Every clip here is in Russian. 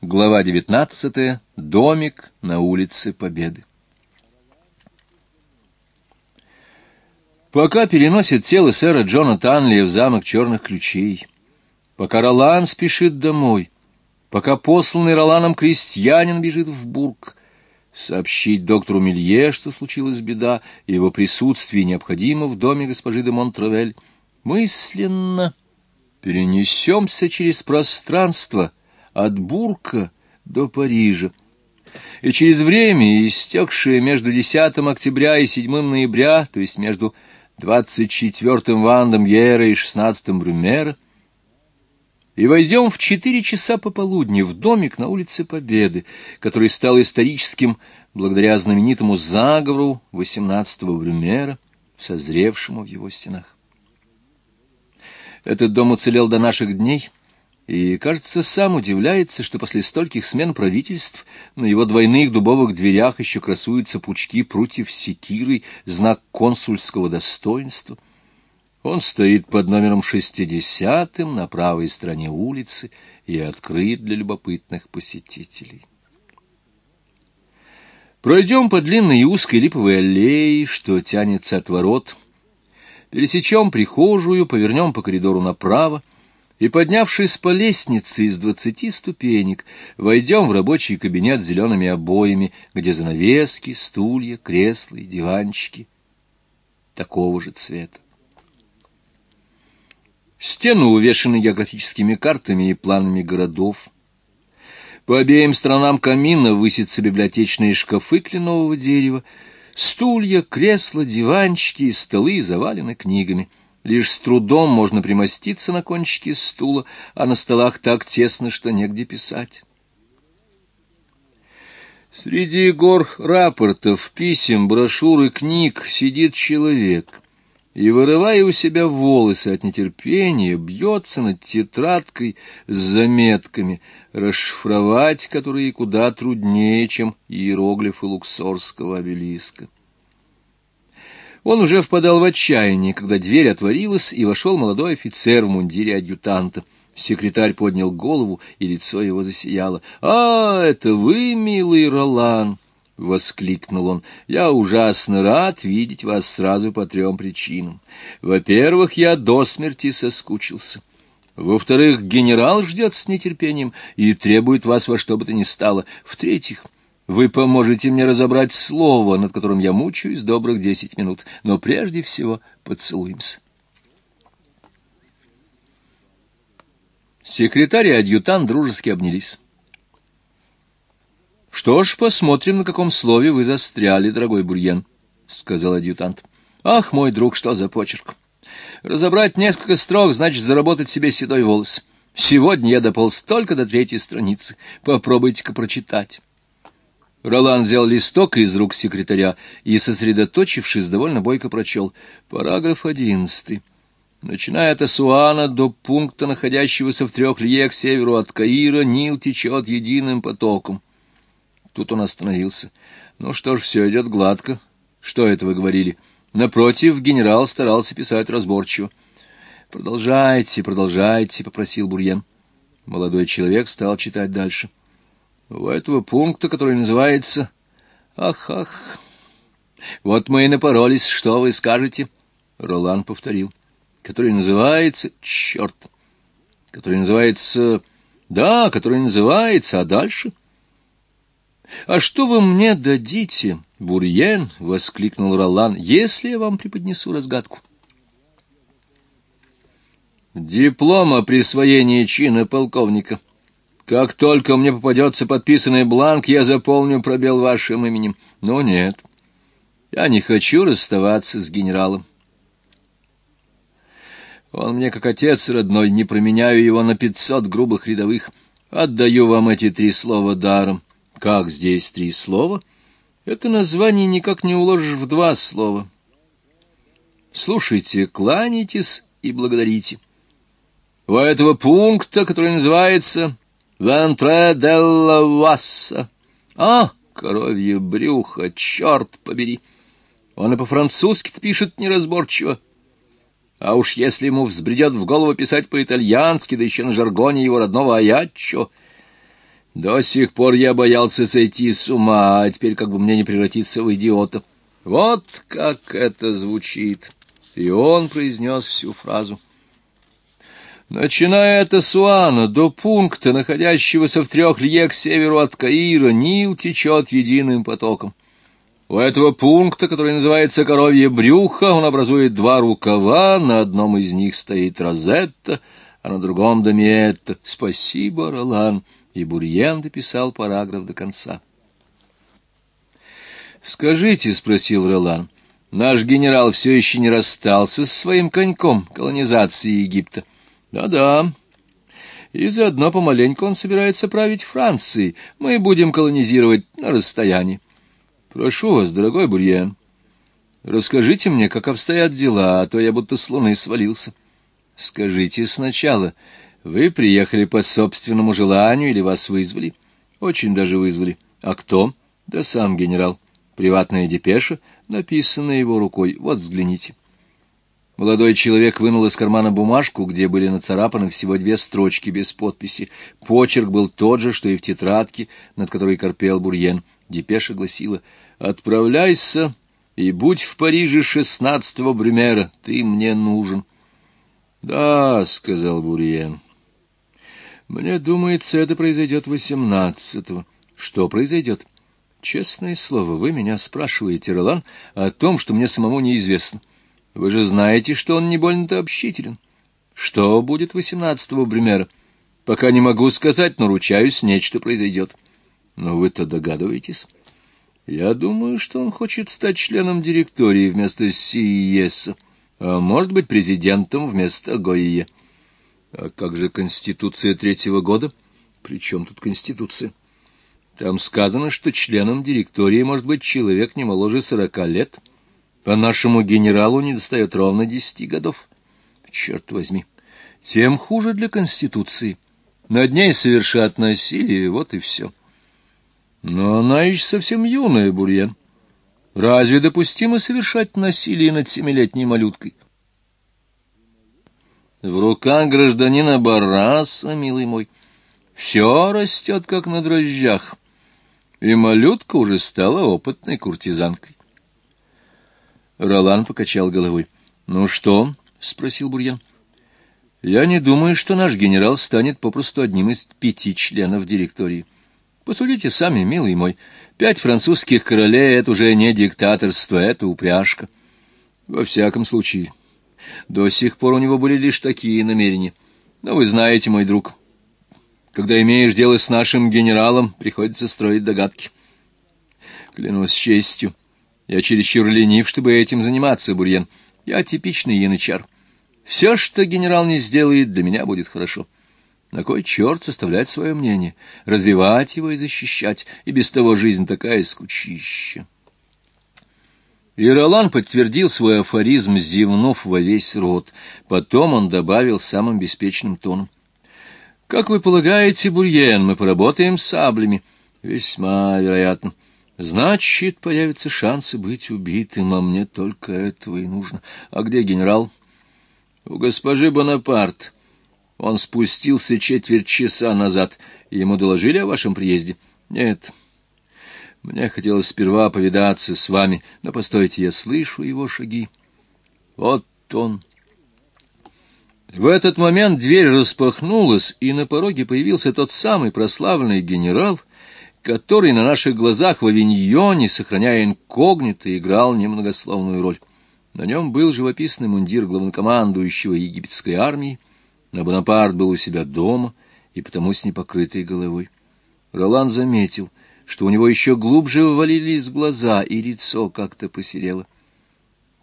Глава 19. Домик на улице Победы. Пока переносит тело сэра Джона Танли в замок черных ключей, пока Ролан спешит домой, пока посланный Роланом крестьянин бежит в бург, сообщить доктору Милье, что случилась беда, и его присутствие необходимо в доме госпожи де Монтравель, мысленно перенесемся через пространство — от Бурка до Парижа. И через время, истекшее между 10 октября и 7 ноября, то есть между 24-м Вандом Ера и 16-м Брюмера, и войдем в четыре часа пополудни в домик на улице Победы, который стал историческим благодаря знаменитому заговору 18-го Брюмера, созревшему в его стенах. Этот дом уцелел до наших дней — и, кажется, сам удивляется, что после стольких смен правительств на его двойных дубовых дверях еще красуются пучки прутьев секиры, знак консульского достоинства. Он стоит под номером шестидесятым на правой стороне улицы и открыт для любопытных посетителей. Пройдем по длинной и узкой липовой аллее, что тянется от ворот, пересечем прихожую, повернем по коридору направо, и, поднявшись по лестнице из двадцати ступенек, войдем в рабочий кабинет с зелеными обоями, где занавески, стулья, кресла и диванчики такого же цвета. Стены увешаны географическими картами и планами городов. По обеим сторонам камина высятся библиотечные шкафы кленового дерева, стулья, кресла, диванчики и столы завалены книгами — Лишь с трудом можно примоститься на кончике стула, а на столах так тесно, что негде писать. Среди гор рапортов, писем, брошюр и книг сидит человек и, вырывая у себя волосы от нетерпения, бьется над тетрадкой с заметками, расшифровать которые куда труднее, чем иероглифы луксорского обелиска. Он уже впадал в отчаяние, когда дверь отворилась, и вошел молодой офицер в мундире адъютанта. Секретарь поднял голову, и лицо его засияло. — А, это вы, милый Ролан! — воскликнул он. — Я ужасно рад видеть вас сразу по трем причинам. Во-первых, я до смерти соскучился. Во-вторых, генерал ждет с нетерпением и требует вас во что бы то ни стало. В-третьих... Вы поможете мне разобрать слово, над которым я мучаюсь добрых десять минут, но прежде всего поцелуемся. Секретарь и адъютант дружески обнялись. — Что ж, посмотрим, на каком слове вы застряли, дорогой Бурьен, — сказал адъютант. — Ах, мой друг, что за почерк! Разобрать несколько строк значит заработать себе седой волос. Сегодня я дополз только до третьей страницы. Попробуйте-ка прочитать. Ролан взял листок из рук секретаря и, сосредоточившись, довольно бойко прочел. Параграф одиннадцатый. Начиная от Асуана до пункта, находящегося в трех лье к северу от Каира, Нил течет единым потоком. Тут он остановился. Ну что ж, все идет гладко. Что это вы говорили? Напротив, генерал старался писать разборчиво. «Продолжайте, продолжайте», — попросил Бурьен. Молодой человек стал читать дальше. У этого пункта, который называется... Ах, ах... Вот мы и напоролись, что вы скажете? Ролан повторил. Который называется... Черт! Который называется... Да, который называется... А дальше... «А что вы мне дадите, Бурьен?» — воскликнул Ролан. «Если я вам преподнесу разгадку». «Диплом о присвоении чина полковника», как только мне попадется подписанный бланк, я заполню пробел вашим именем. Но нет, я не хочу расставаться с генералом. Он мне как отец родной, не променяю его на пятьсот грубых рядовых. Отдаю вам эти три слова даром. Как здесь три слова? Это название никак не уложишь в два слова. Слушайте, кланяйтесь и благодарите. У этого пункта, который называется Вентре делла Васса. А, коровье брюхо, черт побери! Он и по-французски пишет неразборчиво. А уж если ему взбредет в голову писать по-итальянски, да еще на жаргоне его родного аяччо... До сих пор я боялся сойти с ума, а теперь как бы мне не превратиться в идиота. Вот как это звучит. И он произнес всю фразу. Начиная от Асуана до пункта, находящегося в трех лье к северу от Каира, Нил течет единым потоком. У этого пункта, который называется «Коровье брюхо», он образует два рукава, на одном из них стоит Розетта, а на другом — Домиетта. Спасибо, Ролан. И Бурьен дописал параграф до конца. «Скажите», — спросил Ролан, — «наш генерал все еще не расстался со своим коньком колонизации Египта?» «Да-да. И заодно помаленьку он собирается править Францией. Мы будем колонизировать на расстоянии». Прошу вас, дорогой Бурьен, расскажите мне, как обстоят дела, а то я будто с луны свалился. Скажите сначала, вы приехали по собственному желанию или вас вызвали? Очень даже вызвали. А кто? Да сам генерал. Приватная депеша, написанная его рукой. Вот взгляните. Молодой человек вынул из кармана бумажку, где были нацарапаны всего две строчки без подписи. Почерк был тот же, что и в тетрадке, над которой корпел Бурьен. Депеша гласила «Отправляйся и будь в Париже шестнадцатого Брюмера, ты мне нужен». «Да», — сказал Бурьен, — «мне думается, это произойдет восемнадцатого». «Что произойдет?» «Честное слово, вы меня спрашиваете, Ролан, о том, что мне самому неизвестно. Вы же знаете, что он не больно-то общителен. Что будет восемнадцатого Брюмера? Пока не могу сказать, но ручаюсь, нечто произойдет». Но вы-то догадываетесь. Я думаю, что он хочет стать членом директории вместо Сиеса, а может быть президентом вместо Гоие. А как же Конституция третьего года? При чем тут Конституция? Там сказано, что членом директории может быть человек не моложе сорока лет. По нашему генералу не достает ровно десяти годов. Черт возьми, тем хуже для Конституции. Над ней совершат насилие, вот и все. Но она еще совсем юная, Бурьен. Разве допустимо совершать насилие над семилетней малюткой? В руках гражданина Бараса, милый мой, все растет, как на дрожжах, и малютка уже стала опытной куртизанкой. Ролан покачал головой. — Ну что? — спросил Бурьян. — Я не думаю, что наш генерал станет попросту одним из пяти членов директории. — Посудите сами, милый мой, пять французских королей — это уже не диктаторство, это упряжка. Во всяком случае, до сих пор у него были лишь такие намерения. Но вы знаете, мой друг, когда имеешь дело с нашим генералом, приходится строить догадки. Клянусь честью, я чересчур ленив, чтобы этим заниматься, Бурьен. Я типичный янычар. Все, что генерал не сделает, для меня будет хорошо. — на кой черт составлять свое мнение, развивать его и защищать, и без того жизнь такая скучища. И Ролан подтвердил свой афоризм, зевнув во весь рот. Потом он добавил самым беспечным тоном. — Как вы полагаете, Бурьен, мы поработаем с саблями? — Весьма вероятно. — Значит, появятся шансы быть убитым, а мне только этого и нужно. А где генерал? — У госпожи Бонапарт. — он спустился четверть часа назад, ему доложили о вашем приезде? Нет. Мне хотелось сперва повидаться с вами, но постойте, я слышу его шаги. Вот он. В этот момент дверь распахнулась, и на пороге появился тот самый прославленный генерал, который на наших глазах в авиньоне, сохраняя инкогнито, играл немногословную роль. На нем был живописный мундир главнокомандующего египетской армии, но Бонапарт был у себя дома и потому с непокрытой головой. Ролан заметил, что у него еще глубже ввалились глаза, и лицо как-то посерело.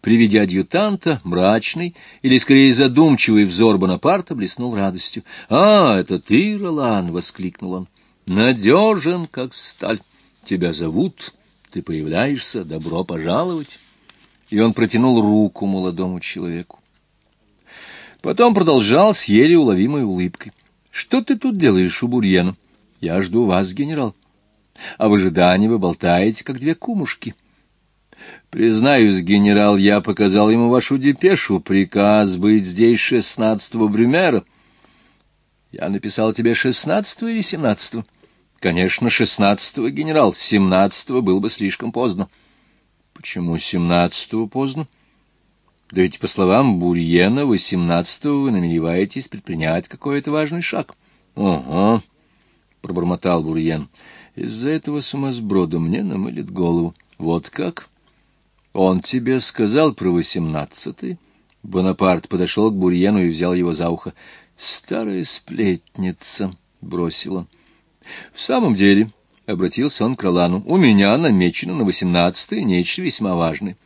При виде адъютанта, мрачный или, скорее, задумчивый взор Бонапарта блеснул радостью. — А, это ты, Ролан! — воскликнул он. — Надежен, как сталь. Тебя зовут, ты появляешься, добро пожаловать. И он протянул руку молодому человеку. Потом продолжал с еле уловимой улыбкой. — Что ты тут делаешь у Бурьена? — Я жду вас, генерал. А в ожидании вы болтаете, как две кумушки. — Признаюсь, генерал, я показал ему вашу депешу, приказ быть здесь шестнадцатого Брюмера. — Я написал тебе шестнадцатого или семнадцатого? — Конечно, шестнадцатого генерал, семнадцатого было бы слишком поздно. Почему семнадцатого поздно? Да ведь, по словам Бурьена, восемнадцатого вы намереваетесь предпринять какой-то важный шаг. — Ага, — пробормотал Бурьен. — Из-за этого сумасброда мне намылит голову. — Вот как? Он тебе сказал про восемнадцатый? Бонапарт подошел к Бурьену и взял его за ухо. — Старая сплетница, — бросил он. В самом деле, — обратился он к Ролану, — у меня намечено на восемнадцатое нечто весьма важное.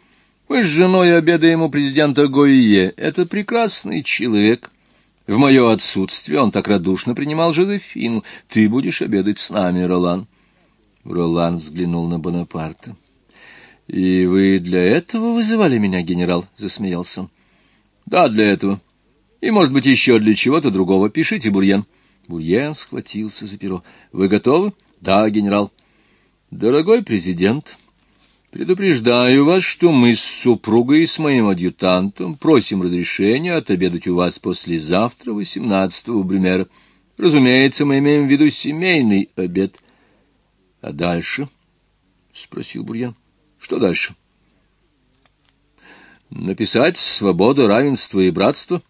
Мы с женой обедаем у президента Гойе. Это прекрасный человек. В мое отсутствие он так радушно принимал Жозефину. Ты будешь обедать с нами, Ролан. Ролан взглянул на Бонапарта. — И вы для этого вызывали меня, генерал? — засмеялся он. — Да, для этого. И, может быть, еще для чего-то другого. Пишите, Бурьен. — Бурьен схватился за перо. — Вы готовы? — Да, генерал. — Дорогой президент, предупреждаю вас, что мы с супругой и с моим адъютантом просим разрешения отобедать у вас послезавтра, 18-го Брюмера. Разумеется, мы имеем в виду семейный обед. — А дальше? — спросил Бурьян. — Что дальше? — Написать «Свобода, равенство и братство»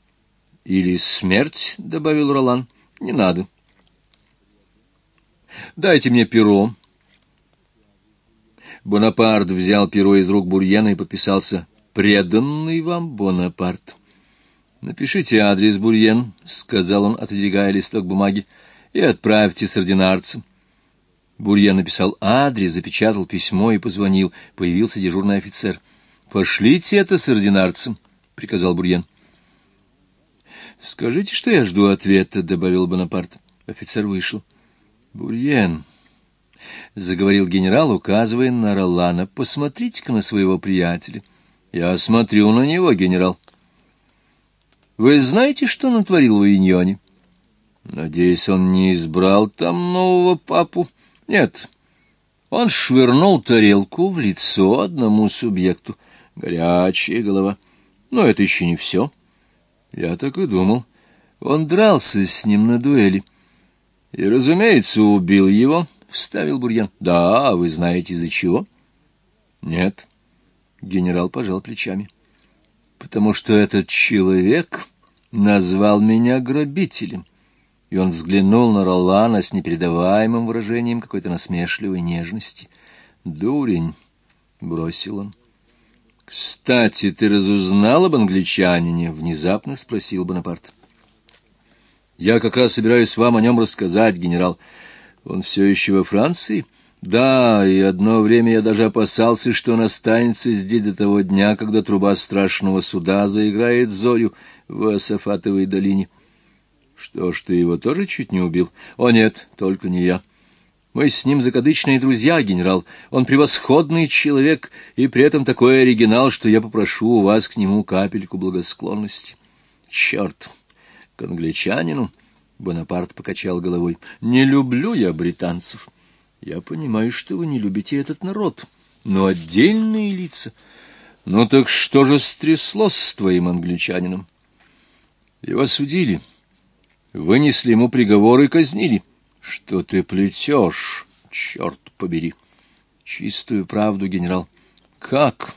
или «Смерть», — добавил Ролан. — не надо. Дайте мне перо. Бонапарт взял перо из рук Бурьена и подписался «Преданный вам Бонапарт». «Напишите адрес, Бурьен», — сказал он, отодвигая листок бумаги, — «и отправьте с ординарцем». Бурьен написал адрес, запечатал письмо и позвонил. Появился дежурный офицер. «Пошлите это с ординарцем», — приказал Бурьен. — Скажите, что я жду ответа, — добавил Бонапарт. Офицер вышел. — Бурьен, — заговорил генерал, указывая на Ролана, — посмотрите-ка на своего приятеля. — Я смотрю на него, генерал. — Вы знаете, что натворил в Иньоне? — Надеюсь, он не избрал там нового папу? — Нет. Он швырнул тарелку в лицо одному субъекту. Горячая голова. Но это еще не все. — я так и думал. Он дрался с ним на дуэли. И, разумеется, убил его, — вставил Бурьян. Да, а вы знаете, из-за чего? Нет. Генерал пожал плечами. Потому что этот человек назвал меня грабителем. И он взглянул на Ролана с непередаваемым выражением какой-то насмешливой нежности. «Дурень!» — бросил он. «Кстати, ты разузнал об англичанине?» — внезапно спросил Бонапарт. «Я как раз собираюсь вам о нем рассказать, генерал. Он все еще во Франции?» «Да, и одно время я даже опасался, что он останется здесь до того дня, когда труба страшного суда заиграет зорю в Асафатовой долине». «Что ж, ты его тоже чуть не убил?» «О нет, только не я». Мы с ним закадычные друзья, генерал. Он превосходный человек и при этом такой оригинал, что я попрошу у вас к нему капельку благосклонности. Черт! К англичанину Бонапарт покачал головой. Не люблю я британцев. Я понимаю, что вы не любите этот народ, но отдельные лица... Ну так что же стряслось с твоим англичанином? Его судили, вынесли ему приговор и казнили. Что ты плетешь, черт побери? Чистую правду, генерал. Как?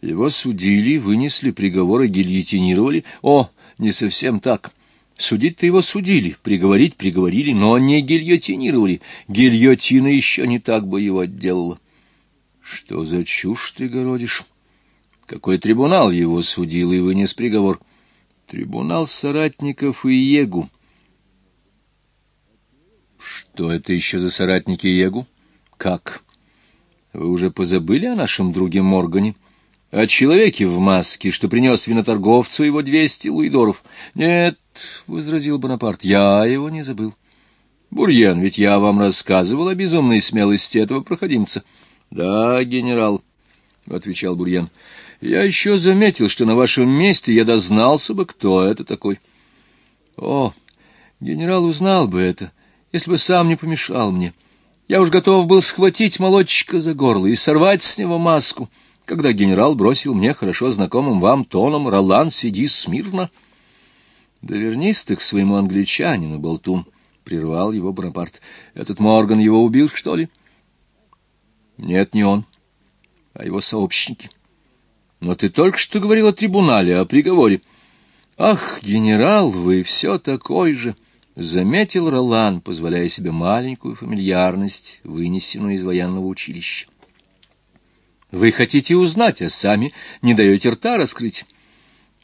Его судили, вынесли приговор и гильотинировали? О, не совсем так. Судить-то его судили, приговорить приговорили, но не гильотинировали. Гильотина еще не так бы его отделала. Что за чушь ты городишь? Какой трибунал его судил и вынес приговор? Трибунал соратников и Егу. Что это еще за соратники Егу? Как? Вы уже позабыли о нашем друге Моргане? О человеке в маске, что принес виноторговцу его двести луидоров? Нет, — возразил Бонапарт, — я его не забыл. Бурьен, ведь я вам рассказывал о безумной смелости этого проходимца. Да, генерал, — отвечал Бурьен, — я еще заметил, что на вашем месте я дознался бы, кто это такой. О, генерал узнал бы это, — если бы сам не помешал мне. Я уж готов был схватить молодчика за горло и сорвать с него маску, когда генерал бросил мне хорошо знакомым вам тоном «Ролан, сиди смирно». Да вернись ты к своему англичанину, болтун. — прервал его Бонапарт. — Этот Морган его убил, что ли? — Нет, не он, а его сообщники. Но ты только что говорил о трибунале, о приговоре. — Ах, генерал, вы все такой же! — заметил Ролан, позволяя себе маленькую фамильярность, вынесенную из военного училища. Вы хотите узнать, а сами не даете рта раскрыть.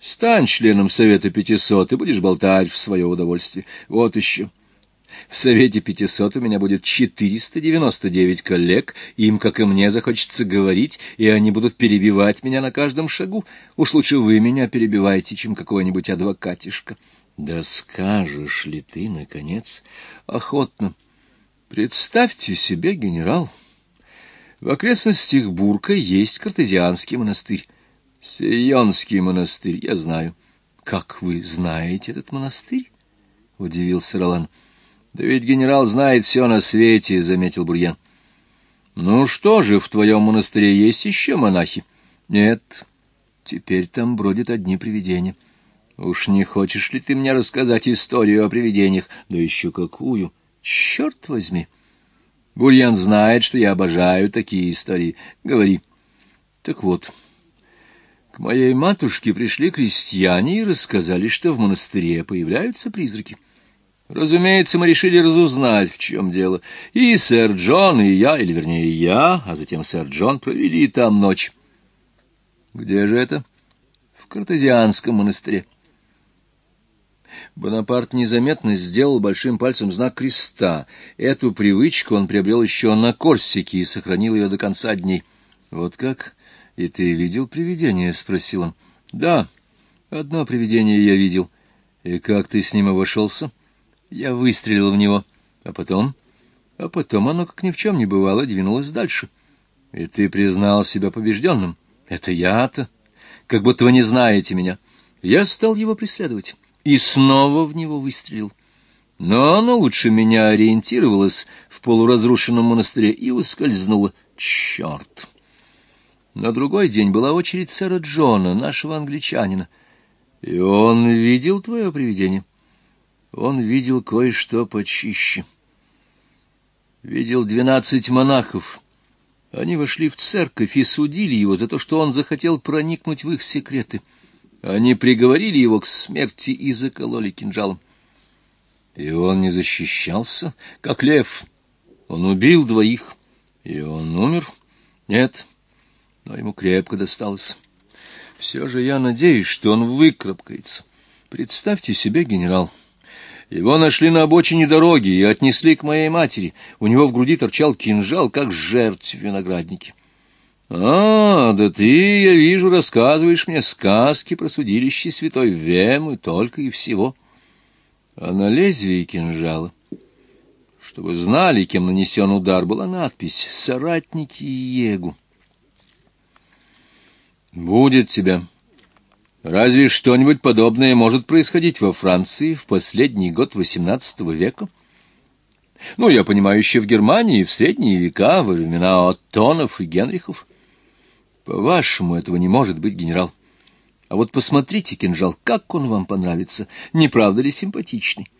Стань членом Совета пятисот и будешь болтать в свое удовольствие. Вот еще. В Совете пятисот у меня будет четыреста девяносто девять коллег, им, как и мне, захочется говорить, и они будут перебивать меня на каждом шагу. Уж лучше вы меня перебиваете, чем какой-нибудь адвокатишка. Да скажешь ли ты, наконец, охотно. Представьте себе, генерал, — в окрестностях Бурка есть картезианский монастырь. Сирионский монастырь, я знаю. Как вы знаете этот монастырь? — удивился Ролан. — Да ведь генерал знает все на свете, — заметил Бурьян. — Ну что же, в твоем монастыре есть еще монахи? — Нет, теперь там бродят одни привидения. Уж не хочешь ли ты мне рассказать историю о привидениях? Да еще какую! Черт возьми! — Бурьян знает, что я обожаю такие истории. Говори. Так вот, к моей матушке пришли крестьяне и рассказали, что в монастыре появляются призраки. Разумеется, мы решили разузнать, в чем дело. И сэр Джон, и я, или вернее я, а затем сэр Джон, провели там ночь. Где же это? В Картезианском монастыре. Бонапарт незаметно сделал большим пальцем знак креста. Эту привычку он приобрел еще на Корсике и сохранил ее до конца дней. — Вот как? И ты видел привидение? — спросил он. — Да, одно привидение я видел. — И как ты с ним обошелся? — Я выстрелил в него. А потом? А потом оно, как ни в чем не бывало, двинулось дальше. — И ты признал себя побежденным? — Это я-то. Как будто вы не знаете меня. Я стал его преследовать и снова в него выстрелил. Но оно лучше меня ориентировалось в полуразрушенном монастыре и ускользнуло. Черт! На другой день была очередь сэра Джона, нашего англичанина. И он видел твое привидение. Он видел кое-что почище. Видел двенадцать монахов. Они вошли в церковь и судили его за то, что он захотел проникнуть в их секреты. Они приговорили его к смерти и закололи кинжалом. И он не защищался, как лев. Он убил двоих, и он умер. Нет, но ему крепко досталось. Все же я надеюсь, что он выкарабкается. Представьте себе, генерал, его нашли на обочине дороги и отнесли к моей матери. У него в груди торчал кинжал, как жертв в винограднике. «А, да ты, я вижу, рассказываешь мне сказки про судилище святой Вемы только и всего. А на лезвии кинжала, чтобы знали, кем нанесен удар, была надпись «Соратники Егу». «Будет тебя. Разве что-нибудь подобное может происходить во Франции в последний год XVIII века?» Ну, я понимаю, еще в Германии в средние века, во времена Оттонов и Генрихов. По-вашему, этого не может быть, генерал. А вот посмотрите, кинжал, как он вам понравится, не правда ли симпатичный?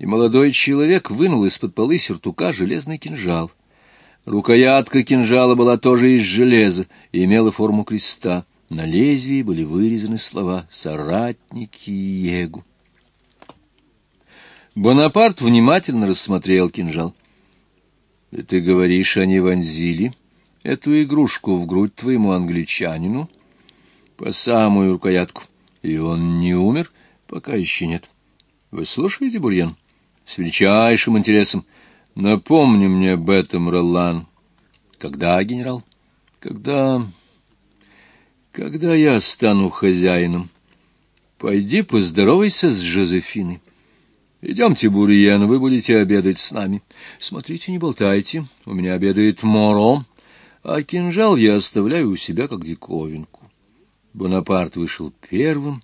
И молодой человек вынул из-под полы сюртука железный кинжал. Рукоятка кинжала была тоже из железа и имела форму креста. На лезвии были вырезаны слова «Соратники Егу». Бонапарт внимательно рассмотрел кинжал. — ты говоришь, они вонзили эту игрушку в грудь твоему англичанину по самую рукоятку, и он не умер, пока еще нет. Вы слушаете, Бурьян? С величайшим интересом. Напомни мне об этом, Ролан. Когда, генерал? Когда... Когда я стану хозяином. Пойди поздоровайся с Жозефиной. Идемте, Бурьян, вы будете обедать с нами. Смотрите, не болтайте. У меня обедает Моро а кинжал я оставляю у себя как диковинку. Бонапарт вышел первым,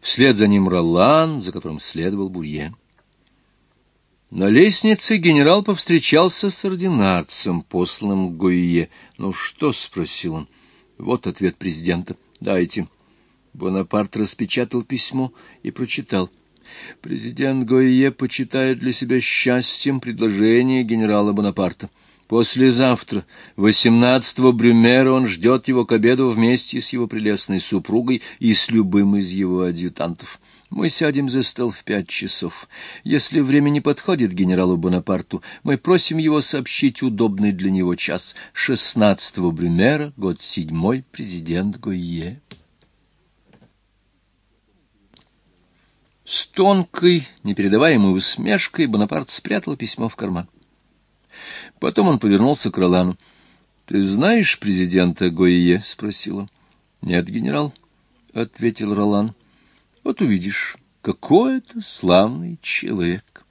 вслед за ним Ролан, за которым следовал Бурьен. На лестнице генерал повстречался с ординарцем, посланным к. «Ну что?» — спросил он. «Вот ответ президента. Дайте». Бонапарт распечатал письмо и прочитал. Президент Гойе почитает для себя счастьем предложение генерала Бонапарта. Послезавтра, 18-го Брюмера, он ждет его к обеду вместе с его прелестной супругой и с любым из его адъютантов. Мы сядем за стол в пять часов. Если время не подходит генералу Бонапарту, мы просим его сообщить удобный для него час. 16-го Брюмера, год седьмой, президент Гойе. С тонкой, непередаваемой усмешкой Бонапарт спрятал письмо в карман. Потом он повернулся к Ролану. — Ты знаешь президента Гойе? — спросил он. — Нет, генерал, — ответил Ролан. — Вот увидишь, какой это славный человек.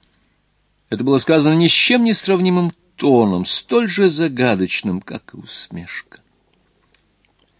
Это было сказано ни с чем не сравнимым тоном, столь же загадочным, как и усмешка.